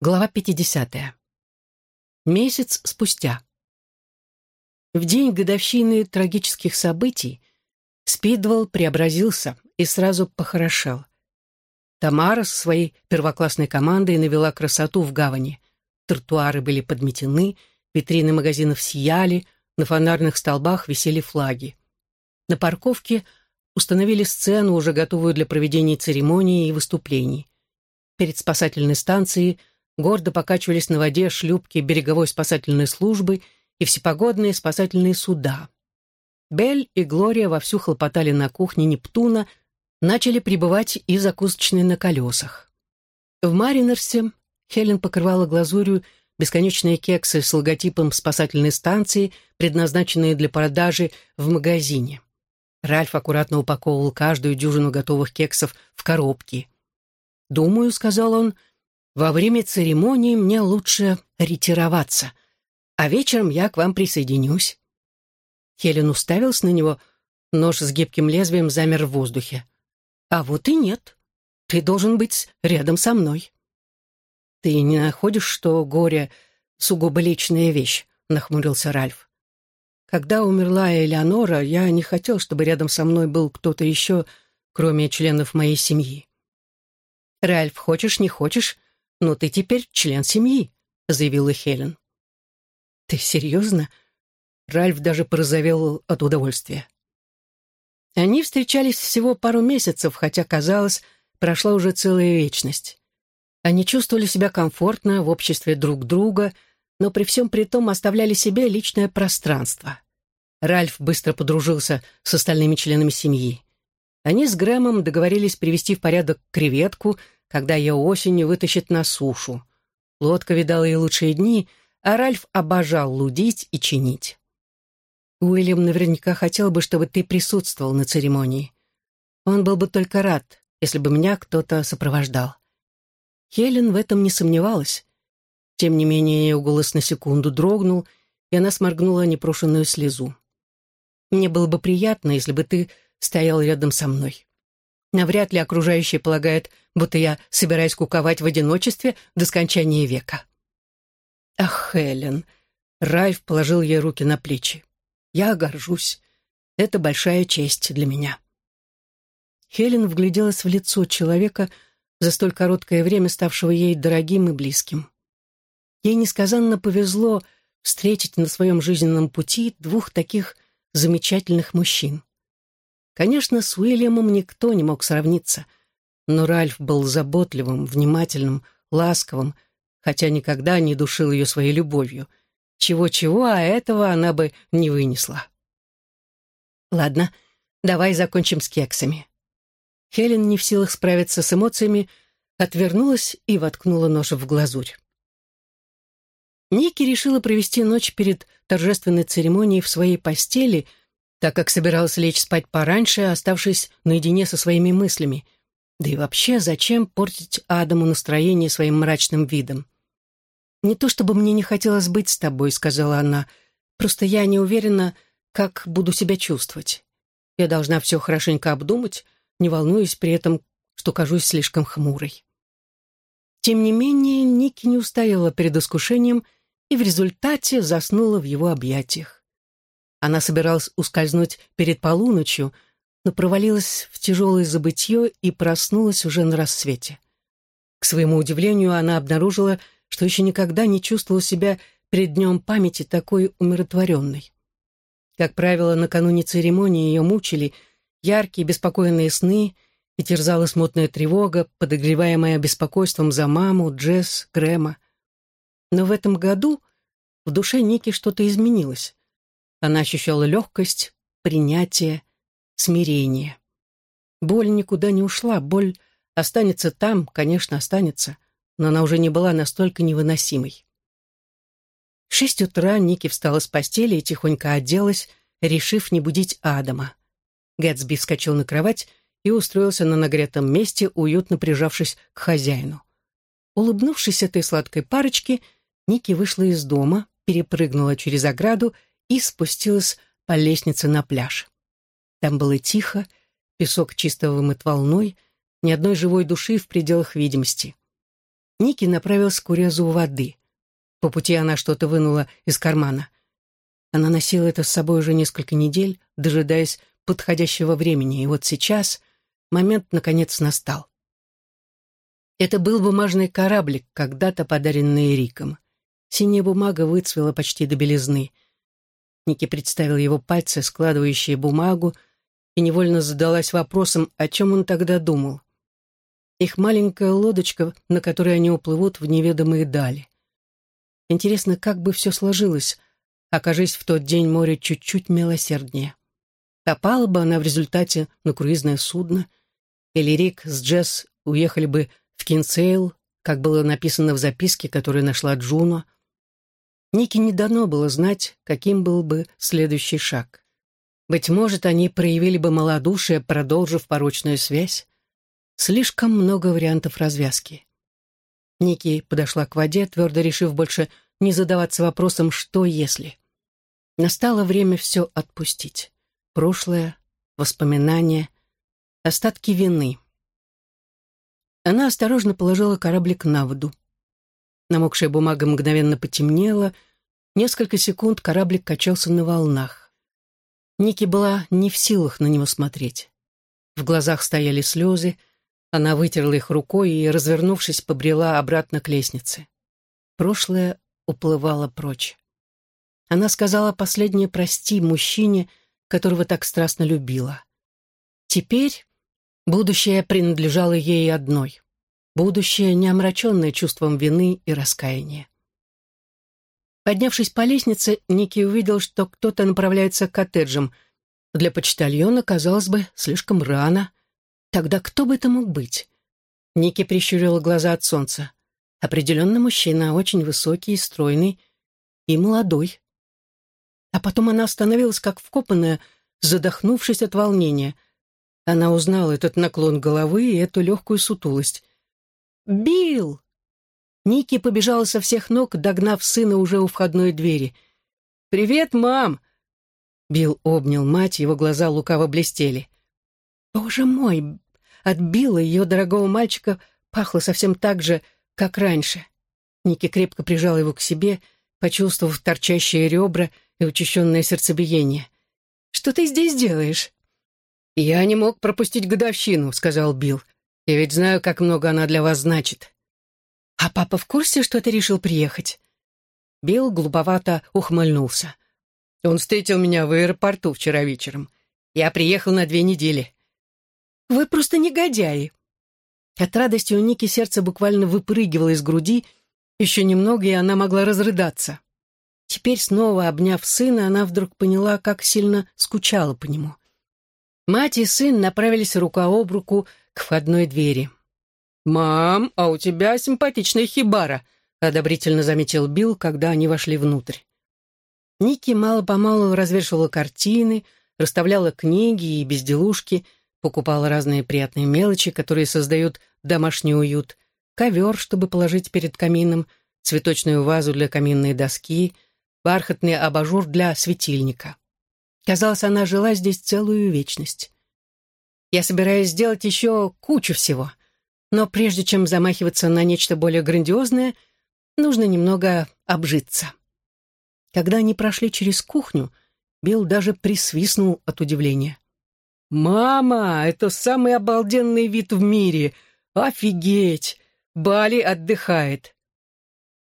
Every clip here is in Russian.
Глава 50. Месяц спустя. В день годовщины трагических событий Спидвелл преобразился и сразу похорошел. Тамара со своей первоклассной командой навела красоту в гавани. Тротуары были подметены, витрины магазинов сияли, на фонарных столбах висели флаги. На парковке установили сцену, уже готовую для проведения церемонии и выступлений. Перед спасательной станцией – гордо покачивались на воде шлюпки береговой спасательной службы и всепогодные спасательные суда. Белль и Глория вовсю хлопотали на кухне Нептуна, начали прибывать и закусочные на колесах. В Маринерсе Хелен покрывала глазурью бесконечные кексы с логотипом спасательной станции, предназначенные для продажи в магазине. Ральф аккуратно упаковывал каждую дюжину готовых кексов в коробки. «Думаю», — сказал он, — во время церемонии мне лучше ретироваться, а вечером я к вам присоединюсь». Хелен уставился на него, нож с гибким лезвием замер в воздухе. «А вот и нет. Ты должен быть рядом со мной». «Ты не находишь, что горе — сугубо личная вещь?» — нахмурился Ральф. «Когда умерла Элеонора, я не хотел, чтобы рядом со мной был кто-то еще, кроме членов моей семьи». «Ральф, хочешь, не хочешь, «Но ты теперь член семьи», — заявила Хелен. «Ты серьезно?» Ральф даже порозовел от удовольствия. Они встречались всего пару месяцев, хотя, казалось, прошла уже целая вечность. Они чувствовали себя комфортно в обществе друг друга, но при всем при том оставляли себе личное пространство. Ральф быстро подружился с остальными членами семьи. Они с Грэмом договорились привести в порядок креветку — когда ее осенью вытащит на сушу. Лодка видала и лучшие дни, а Ральф обожал лудить и чинить. Уильям наверняка хотел бы, чтобы ты присутствовал на церемонии. Он был бы только рад, если бы меня кто-то сопровождал. Хелен в этом не сомневалась. Тем не менее, ее голос на секунду дрогнул, и она сморгнула непрошенную слезу. «Мне было бы приятно, если бы ты стоял рядом со мной. Навряд ли окружающие полагают, будто я собираюсь куковать в одиночестве до скончания века. Ах, Хелен! Райф положил ей руки на плечи. Я горжусь. Это большая честь для меня. Хелен вгляделась в лицо человека, за столь короткое время ставшего ей дорогим и близким. Ей несказанно повезло встретить на своем жизненном пути двух таких замечательных мужчин. Конечно, с Уильямом никто не мог сравниться, но Ральф был заботливым, внимательным, ласковым, хотя никогда не душил ее своей любовью. Чего-чего, а этого она бы не вынесла. «Ладно, давай закончим с кексами». Хелен, не в силах справиться с эмоциями, отвернулась и воткнула нож в глазурь. Ники решила провести ночь перед торжественной церемонией в своей постели — так как собиралась лечь спать пораньше, оставшись наедине со своими мыслями. Да и вообще, зачем портить Адаму настроение своим мрачным видом? «Не то чтобы мне не хотелось быть с тобой», — сказала она, «просто я не уверена, как буду себя чувствовать. Я должна все хорошенько обдумать, не волнуясь при этом, что кажусь слишком хмурой». Тем не менее, Ники не устояла перед искушением и в результате заснула в его объятиях. Она собиралась ускользнуть перед полуночью, но провалилась в тяжелое забытье и проснулась уже на рассвете. К своему удивлению, она обнаружила, что еще никогда не чувствовала себя перед днем памяти такой умиротворенной. Как правило, накануне церемонии ее мучили яркие беспокойные сны и терзала смутная тревога, подогреваемая беспокойством за маму, Джесс, Грэма. Но в этом году в душе Ники что-то изменилось. Она ощущала легкость, принятие, смирение. Боль никуда не ушла, боль останется там, конечно, останется, но она уже не была настолько невыносимой. В шесть утра Ники встала с постели и тихонько оделась, решив не будить Адама. Гэтсби вскочил на кровать и устроился на нагретом месте, уютно прижавшись к хозяину. Улыбнувшись этой сладкой парочке, Ники вышла из дома, перепрыгнула через ограду и спустилась по лестнице на пляж. Там было тихо, песок чисто вымыт волной, ни одной живой души в пределах видимости. Ники направилась к урезу воды. По пути она что-то вынула из кармана. Она носила это с собой уже несколько недель, дожидаясь подходящего времени, и вот сейчас момент наконец настал. Это был бумажный кораблик, когда-то подаренный Риком. Синяя бумага выцвела почти до белизны. Ники представила его пальцы, складывающие бумагу, и невольно задалась вопросом, о чем он тогда думал. Их маленькая лодочка, на которой они уплывут в неведомые дали. Интересно, как бы все сложилось, окажись в тот день море чуть-чуть милосерднее. Попала бы она в результате на круизное судно, или Рик с Джесс уехали бы в Кинсейл, как было написано в записке, которую нашла Джуно. Нике не дано было знать, каким был бы следующий шаг. Быть может, они проявили бы малодушие, продолжив порочную связь. Слишком много вариантов развязки. Ники подошла к воде, твердо решив больше не задаваться вопросом «что если?». Настало время все отпустить. Прошлое, воспоминания, остатки вины. Она осторожно положила кораблик на воду. Намокшая бумага мгновенно потемнела. Несколько секунд кораблик качался на волнах. Ники была не в силах на него смотреть. В глазах стояли слезы, она вытерла их рукой и, развернувшись, побрела обратно к лестнице. Прошлое уплывало прочь. Она сказала последнее «прости» мужчине, которого так страстно любила. Теперь будущее принадлежало ей одной. Будущее, не омраченное чувством вины и раскаяния. Поднявшись по лестнице, Ники увидел, что кто-то направляется к коттеджам. Для почтальона, казалось бы, слишком рано. Тогда кто бы это мог быть? Ники прищурила глаза от солнца. Определенно мужчина, очень высокий, стройный и молодой. А потом она остановилась, как вкопанная, задохнувшись от волнения. Она узнала этот наклон головы и эту легкую сутулость. «Билл!» Ники побежала со всех ног, догнав сына уже у входной двери. «Привет, мам!» Билл обнял мать, его глаза лукаво блестели. «Боже мой!» От Билла, ее дорогого мальчика, пахло совсем так же, как раньше. Ники крепко прижал его к себе, почувствовав торчащие ребра и учащенное сердцебиение. «Что ты здесь делаешь?» «Я не мог пропустить годовщину», — сказал Билл. Я ведь знаю, как много она для вас значит. А папа в курсе, что ты решил приехать? Билл глуповато ухмыльнулся. Он встретил меня в аэропорту вчера вечером. Я приехал на две недели. Вы просто негодяи. От радости у Ники сердце буквально выпрыгивало из груди. Еще немного, и она могла разрыдаться. Теперь, снова обняв сына, она вдруг поняла, как сильно скучала по нему. Мать и сын направились рука об руку к входной двери. «Мам, а у тебя симпатичная хибара», — одобрительно заметил Билл, когда они вошли внутрь. Ники мало-помалу развешивала картины, расставляла книги и безделушки, покупала разные приятные мелочи, которые создают домашний уют, ковер, чтобы положить перед камином, цветочную вазу для каминной доски, бархатный абажур для светильника. Казалось, она жила здесь целую вечность. Я собираюсь сделать еще кучу всего. Но прежде чем замахиваться на нечто более грандиозное, нужно немного обжиться. Когда они прошли через кухню, Билл даже присвистнул от удивления. «Мама, это самый обалденный вид в мире! Офигеть! Бали отдыхает!»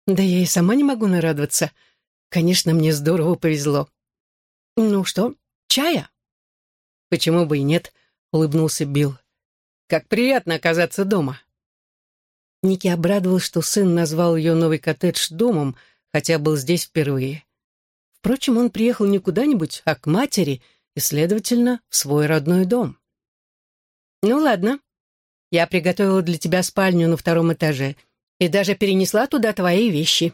«Да я и сама не могу нарадоваться. Конечно, мне здорово повезло». «Ну что, чая?» «Почему бы и нет?» Улыбнулся Билл. «Как приятно оказаться дома!» Ники обрадовал, что сын назвал ее новый коттедж домом, хотя был здесь впервые. Впрочем, он приехал не куда-нибудь, а к матери и, следовательно, в свой родной дом. «Ну ладно, я приготовила для тебя спальню на втором этаже и даже перенесла туда твои вещи».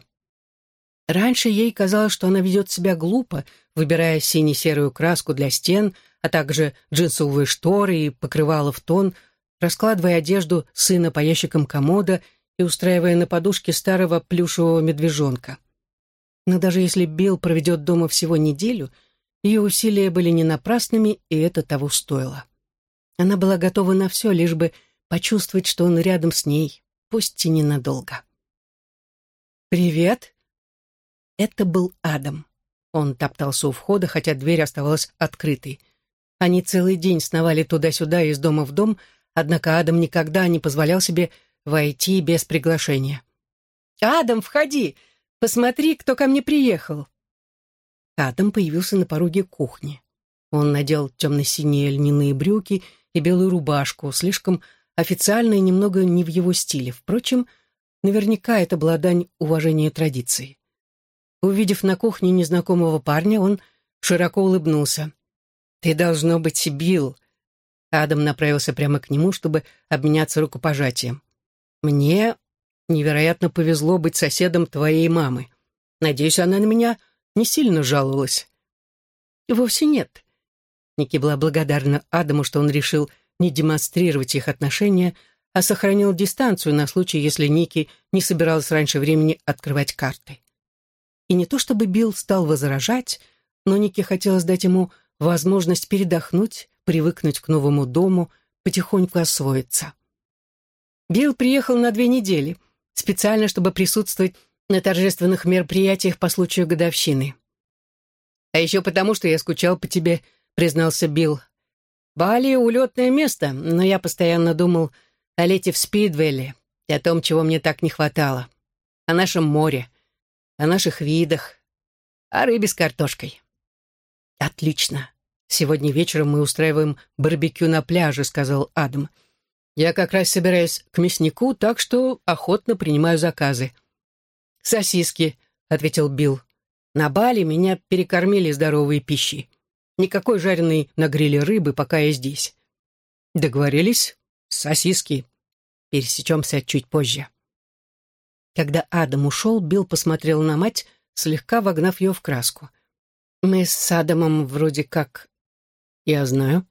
Раньше ей казалось, что она ведет себя глупо, выбирая сине-серую краску для стен — а также джинсовые шторы и покрывало в тон, раскладывая одежду сына по ящикам комода и устраивая на подушке старого плюшевого медвежонка. Но даже если Билл проведет дома всего неделю, ее усилия были не напрасными, и это того стоило. Она была готова на все, лишь бы почувствовать, что он рядом с ней, пусть и ненадолго. «Привет!» Это был Адам. Он топтался у входа, хотя дверь оставалась открытой. Они целый день сновали туда-сюда из дома в дом, однако Адам никогда не позволял себе войти без приглашения. «Адам, входи! Посмотри, кто ко мне приехал!» Адам появился на пороге кухни. Он надел темно-синие льняные брюки и белую рубашку, слишком официально и немного не в его стиле. Впрочем, наверняка это была дань уважения традиции. Увидев на кухне незнакомого парня, он широко улыбнулся. «Ты, должно быть, Билл!» Адам направился прямо к нему, чтобы обменяться рукопожатием. «Мне невероятно повезло быть соседом твоей мамы. Надеюсь, она на меня не сильно жаловалась». «Вовсе нет». Ники была благодарна Адаму, что он решил не демонстрировать их отношения, а сохранил дистанцию на случай, если Ники не собиралась раньше времени открывать карты. И не то чтобы Билл стал возражать, но Ники хотелось дать ему возможность передохнуть, привыкнуть к новому дому, потихоньку освоиться. Билл приехал на две недели, специально, чтобы присутствовать на торжественных мероприятиях по случаю годовщины. «А еще потому, что я скучал по тебе», — признался Билл. «Бали — улетное место, но я постоянно думал о лете в Спидвелле и о том, чего мне так не хватало. О нашем море, о наших видах, о рыбе с картошкой». «Отлично. Сегодня вечером мы устраиваем барбекю на пляже», — сказал Адам. «Я как раз собираюсь к мяснику, так что охотно принимаю заказы». «Сосиски», — ответил Билл. «На Бали меня перекормили здоровой пищей. Никакой жареной на гриле рыбы, пока я здесь». «Договорились? Сосиски. Пересечемся чуть позже». Когда Адам ушел, Билл посмотрел на мать, слегка вогнав ее в краску. «Мы с Адамом вроде как...» «Я знаю».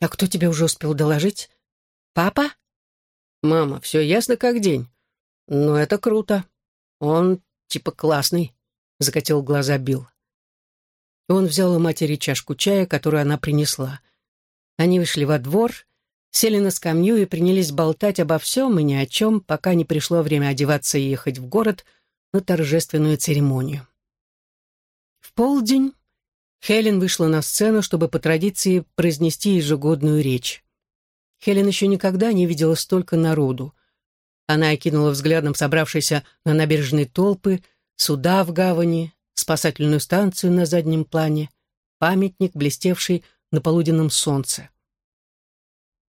«А кто тебе уже успел доложить? Папа?» «Мама, все ясно как день. Но это круто. Он типа классный», — закатил глаза Билл. Он взял у матери чашку чая, которую она принесла. Они вышли во двор, сели на скамью и принялись болтать обо всем и ни о чем, пока не пришло время одеваться и ехать в город на торжественную церемонию. Полдень Хелен вышла на сцену, чтобы по традиции произнести ежегодную речь. Хелен еще никогда не видела столько народу. Она окинула взглядом собравшиеся на набережной толпы, суда в гавани, спасательную станцию на заднем плане, памятник, блестевший на полуденном солнце.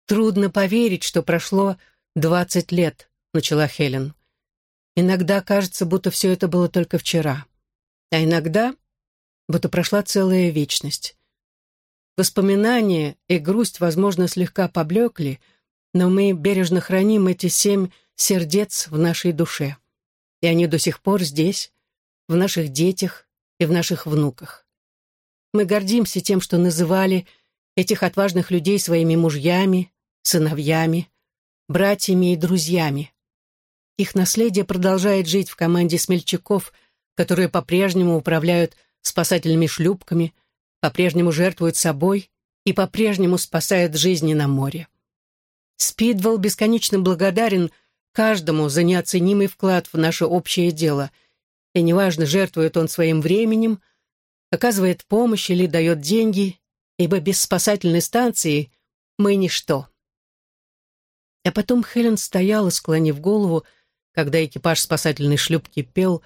«Трудно поверить, что прошло двадцать лет», — начала Хелен. «Иногда кажется, будто все это было только вчера, а иногда будто прошла целая вечность. Воспоминания и грусть, возможно, слегка поблекли, но мы бережно храним эти семь сердец в нашей душе. И они до сих пор здесь, в наших детях и в наших внуках. Мы гордимся тем, что называли этих отважных людей своими мужьями, сыновьями, братьями и друзьями. Их наследие продолжает жить в команде смельчаков, которые по-прежнему управляют спасательными шлюпками, по-прежнему жертвуют собой и по-прежнему спасают жизни на море. Спидвелл бесконечно благодарен каждому за неоценимый вклад в наше общее дело, и неважно, жертвует он своим временем, оказывает помощь или дает деньги, ибо без спасательной станции мы ничто. А потом Хелен стояла, склонив голову, когда экипаж спасательной шлюпки пел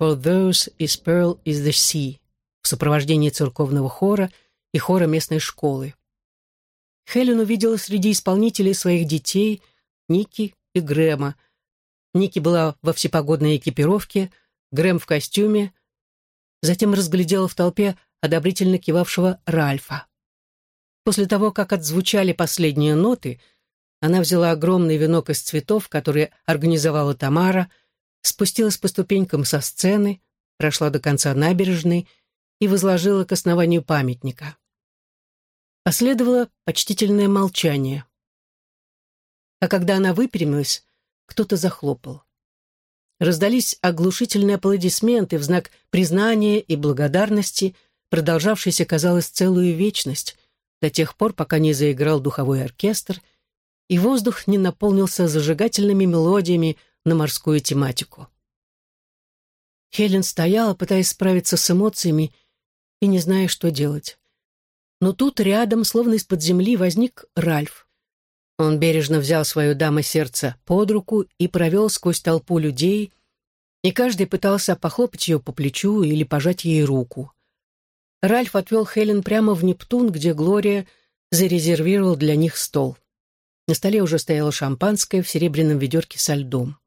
«For those is pearl is the sea» в сопровождении церковного хора и хора местной школы. Хелен увидела среди исполнителей своих детей Ники и Грэма. Ники была во всепогодной экипировке, Грэм в костюме, затем разглядела в толпе одобрительно кивавшего Ральфа. После того, как отзвучали последние ноты, она взяла огромный венок из цветов, который организовала Тамара, спустилась по ступенькам со сцены, прошла до конца набережной и возложила к основанию памятника. Последовало почтительное молчание. А когда она выпрямилась, кто-то захлопал. Раздались оглушительные аплодисменты в знак признания и благодарности, продолжавшиеся, казалось, целую вечность, до тех пор, пока не заиграл духовой оркестр, и воздух не наполнился зажигательными мелодиями на морскую тематику. Хелен стояла, пытаясь справиться с эмоциями и не зная, что делать. Но тут рядом, словно из-под земли, возник Ральф. Он бережно взял свою даму сердца под руку и провел сквозь толпу людей, и каждый пытался похлопать ее по плечу или пожать ей руку. Ральф отвел Хелен прямо в Нептун, где Глория зарезервировал для них стол. На столе уже стояло шампанское в серебряном ведерке со льдом.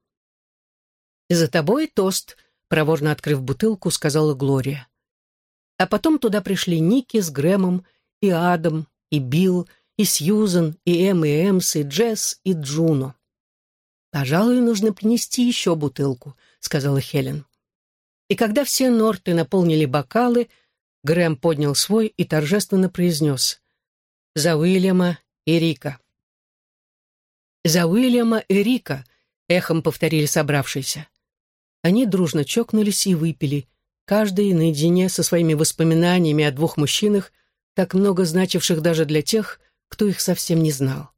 «И за тобой тост», — проворно открыв бутылку, сказала Глория. А потом туда пришли Ники с Грэмом, и Адам, и Билл, и Сьюзен, и Эм, и Эмс, и Джесс, и Джуно. «Пожалуй, нужно принести еще бутылку», — сказала Хелен. И когда все норты наполнили бокалы, Грэм поднял свой и торжественно произнес «За Уильяма и Рика». «За Уильяма и Рика», — эхом повторили собравшиеся. Они дружно чокнулись и выпили, каждый наедине со своими воспоминаниями о двух мужчинах, так много значивших даже для тех, кто их совсем не знал.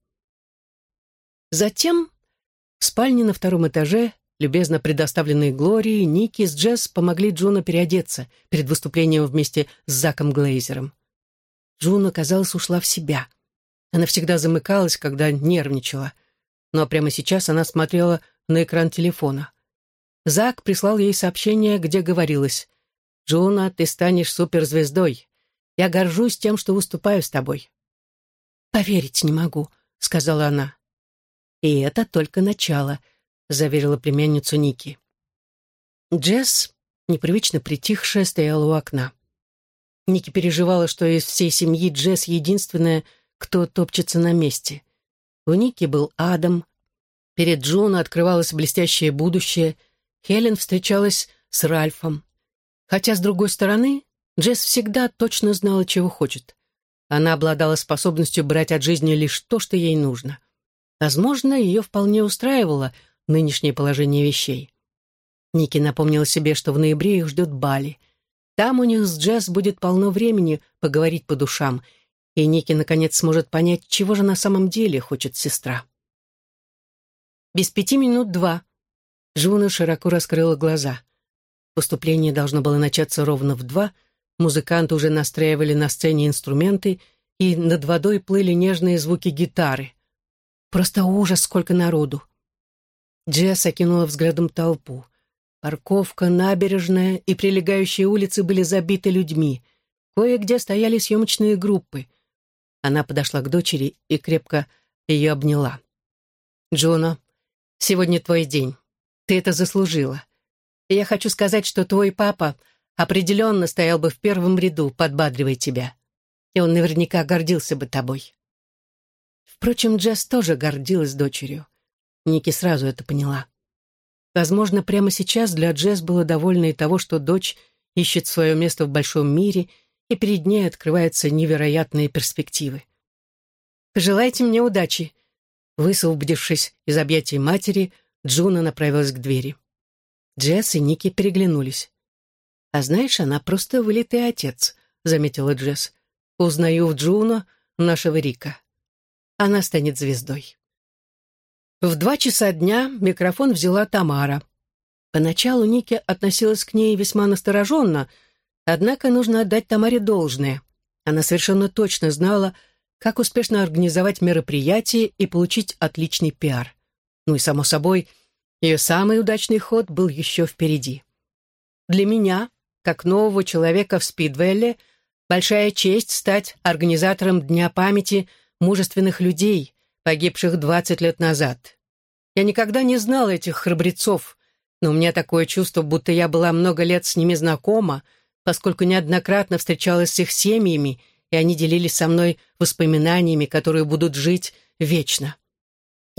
Затем в спальне на втором этаже, любезно предоставленной Глории, Ники с Джесс помогли Джуно переодеться перед выступлением вместе с Заком Глейзером. Джуно, казалось, ушла в себя. Она всегда замыкалась, когда нервничала. Но прямо сейчас она смотрела на экран телефона. Зак прислал ей сообщение, где говорилось «Джуна, ты станешь суперзвездой. Я горжусь тем, что выступаю с тобой». «Поверить не могу», — сказала она. «И это только начало», — заверила племянницу Ники. Джесс, непривычно притихшая, стояла у окна. Ники переживала, что из всей семьи Джесс единственная, кто топчется на месте. У Ники был Адам. Перед Джуна открывалось блестящее будущее. Хелен встречалась с Ральфом. Хотя, с другой стороны, Джесс всегда точно знала, чего хочет. Она обладала способностью брать от жизни лишь то, что ей нужно. Возможно, ее вполне устраивало нынешнее положение вещей. Ники напомнила себе, что в ноябре их ждет Бали. Там у них с Джесс будет полно времени поговорить по душам, и Ники наконец сможет понять, чего же на самом деле хочет сестра. Без пяти минут два. Жуна широко раскрыла глаза. Выступление должно было начаться ровно в два, музыканты уже настраивали на сцене инструменты, и над водой плыли нежные звуки гитары. Просто ужас, сколько народу. Джесс окинула взглядом толпу. Парковка, набережная и прилегающие улицы были забиты людьми. Кое-где стояли съемочные группы. Она подошла к дочери и крепко ее обняла. «Джона, сегодня твой день. Ты это заслужила. Я хочу сказать, что твой папа определенно стоял бы в первом ряду, подбадривая тебя. И он наверняка гордился бы тобой. Впрочем, Джесс тоже гордилась дочерью. Ники сразу это поняла. Возможно, прямо сейчас для Джесс было довольно и того, что дочь ищет свое место в большом мире, и перед ней открываются невероятные перспективы. «Пожелайте мне удачи!» Высвободившись из объятий матери, Джуно направилась к двери. Джесс и Ники переглянулись. «А знаешь, она просто вылитый отец», — заметила Джесс. «Узнаю в Джуно нашего Рика. Она станет звездой». В два часа дня микрофон взяла Тамара. Поначалу Ники относилась к ней весьма настороженно, однако нужно отдать Тамаре должное. Она совершенно точно знала, как успешно организовать мероприятие и получить отличный пиар. Ну и, само собой, ее самый удачный ход был еще впереди. Для меня, как нового человека в Спидвелле, большая честь стать организатором Дня памяти мужественных людей, погибших 20 лет назад. Я никогда не знала этих храбрецов, но у меня такое чувство, будто я была много лет с ними знакома, поскольку неоднократно встречалась с их семьями, и они делились со мной воспоминаниями, которые будут жить вечно.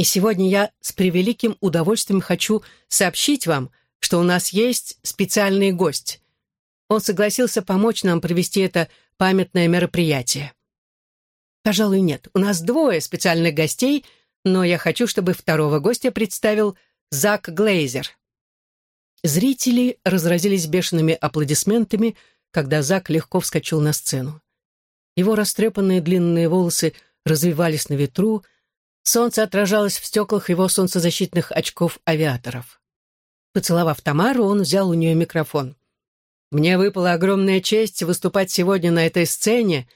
И сегодня я с превеликим удовольствием хочу сообщить вам, что у нас есть специальный гость. Он согласился помочь нам провести это памятное мероприятие. Пожалуй, нет, у нас двое специальных гостей, но я хочу, чтобы второго гостя представил Зак Глейзер. Зрители разразились бешеными аплодисментами, когда Зак легко вскочил на сцену. Его растрепанные длинные волосы развивались на ветру, Солнце отражалось в стеклах его солнцезащитных очков авиаторов. Поцеловав Тамару, он взял у нее микрофон. «Мне выпала огромная честь выступать сегодня на этой сцене,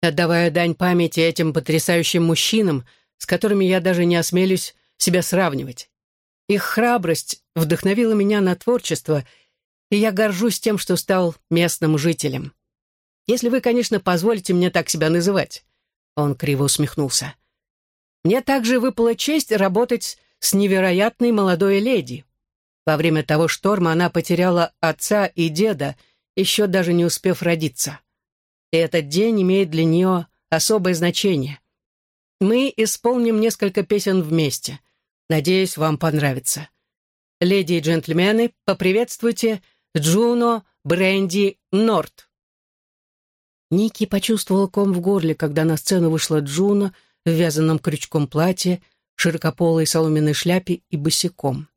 отдавая дань памяти этим потрясающим мужчинам, с которыми я даже не осмелюсь себя сравнивать. Их храбрость вдохновила меня на творчество, и я горжусь тем, что стал местным жителем. Если вы, конечно, позволите мне так себя называть». Он криво усмехнулся. Мне также выпала честь работать с невероятной молодой леди. Во время того шторма она потеряла отца и деда, еще даже не успев родиться. И этот день имеет для нее особое значение. Мы исполним несколько песен вместе. Надеюсь, вам понравится. Леди и джентльмены, поприветствуйте Джуно Бренди Норт. Ники почувствовал ком в горле, когда на сцену вышла Джуно, в вязаном крючком платье, широкополой соломенной шляпе и босиком.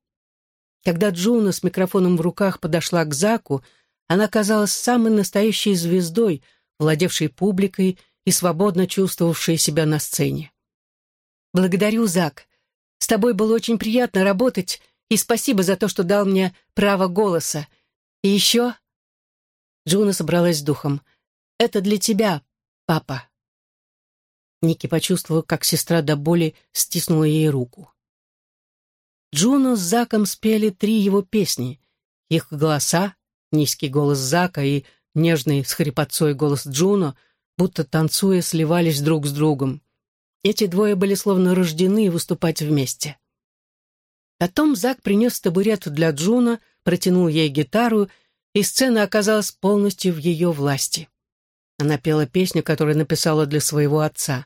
Когда Джуно с микрофоном в руках подошла к Заку, она казалась самой настоящей звездой, владевшей публикой и свободно чувствовавшей себя на сцене. «Благодарю, Зак. С тобой было очень приятно работать, и спасибо за то, что дал мне право голоса. И еще...» Джуно собралась с духом. «Это для тебя, папа». Ники почувствовала, как сестра до боли стиснула ей руку. Джуно с Заком спели три его песни. Их голоса, низкий голос Зака и нежный с хрипотцой голос Джуно, будто танцуя, сливались друг с другом. Эти двое были словно рождены выступать вместе. Потом Зак принес табурет для Джуно, протянул ей гитару, и сцена оказалась полностью в ее власти. Она пела песню, которую написала для своего отца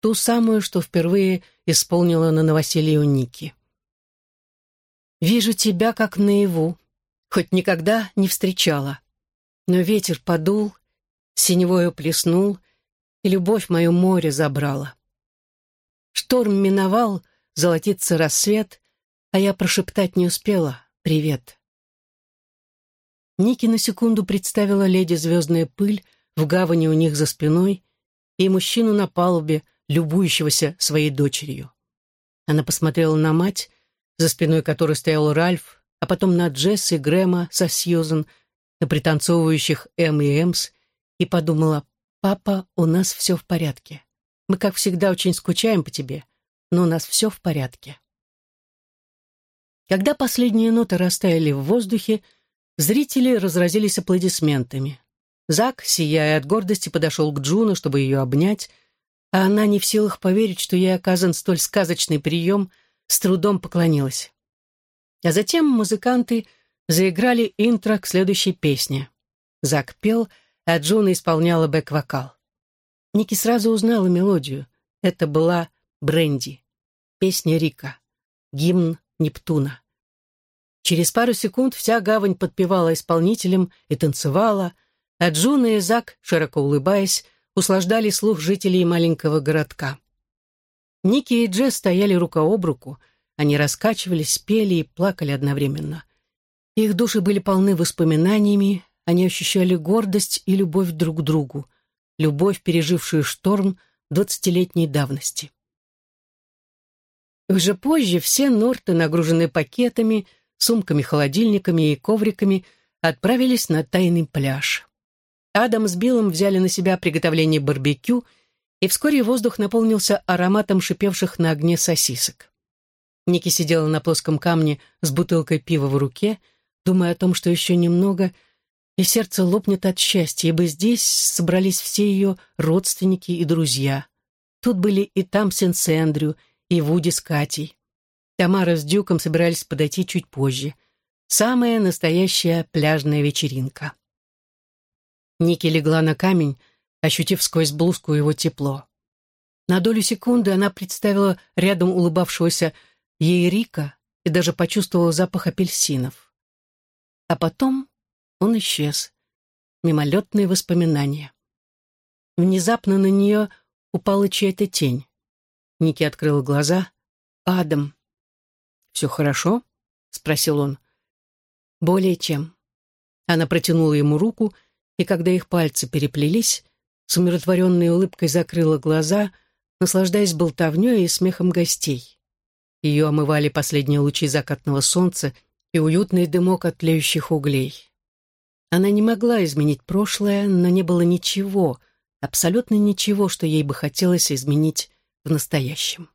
ту самую, что впервые исполнила на новоселье у Ники. «Вижу тебя, как наяву, хоть никогда не встречала. Но ветер подул, синевою плеснул, и любовь мою море забрала. Шторм миновал, золотится рассвет, а я прошептать не успела «Привет». Ники на секунду представила леди «Звездная пыль» в гавани у них за спиной и мужчину на палубе, любующегося своей дочерью. Она посмотрела на мать, за спиной которой стоял Ральф, а потом на Джесс и Грэма со Сьюзен, на пританцовывающих Эм и Эмс, и подумала, «Папа, у нас все в порядке. Мы, как всегда, очень скучаем по тебе, но у нас все в порядке». Когда последние ноты растаяли в воздухе, зрители разразились аплодисментами. Зак, сияя от гордости, подошел к Джуно, чтобы ее обнять, а она, не в силах поверить, что ей оказан столь сказочный прием, с трудом поклонилась. А затем музыканты заиграли интро к следующей песне. Зак пел, а Джуно исполняла бэк-вокал. Ники сразу узнала мелодию. Это была «Бренди», песня Рика, гимн Нептуна. Через пару секунд вся гавань подпевала исполнителям и танцевала, а Джуна и Зак, широко улыбаясь, услаждали слух жителей маленького городка. Ники и Джесс стояли рука об руку, они раскачивались, пели и плакали одновременно. Их души были полны воспоминаниями, они ощущали гордость и любовь друг к другу, любовь, пережившую шторм двадцатилетней давности. Уже позже все норты, нагруженные пакетами, сумками-холодильниками и ковриками, отправились на тайный пляж. Адам с Биллом взяли на себя приготовление барбекю, и вскоре воздух наполнился ароматом шипевших на огне сосисок. Ники сидела на плоском камне с бутылкой пива в руке, думая о том, что еще немного, и сердце лопнет от счастья, ибо здесь собрались все ее родственники и друзья. Тут были и Тамсин с Эндрю, и Вуди с Катей. Тамара с Дюком собирались подойти чуть позже. Самая настоящая пляжная вечеринка. Ники легла на камень, ощутив сквозь блузку его тепло. На долю секунды она представила рядом улыбавшегося ей Рика и даже почувствовала запах апельсинов. А потом он исчез. Мимолетные воспоминания. Внезапно на нее упала чья-то тень. Ники открыла глаза. «Адам». «Все хорошо?» — спросил он. «Более чем». Она протянула ему руку и когда их пальцы переплелись, с умиротворенной улыбкой закрыла глаза, наслаждаясь болтовнёй и смехом гостей. Ее омывали последние лучи закатного солнца и уютный дымок от тлеющих углей. Она не могла изменить прошлое, но не было ничего, абсолютно ничего, что ей бы хотелось изменить в настоящем.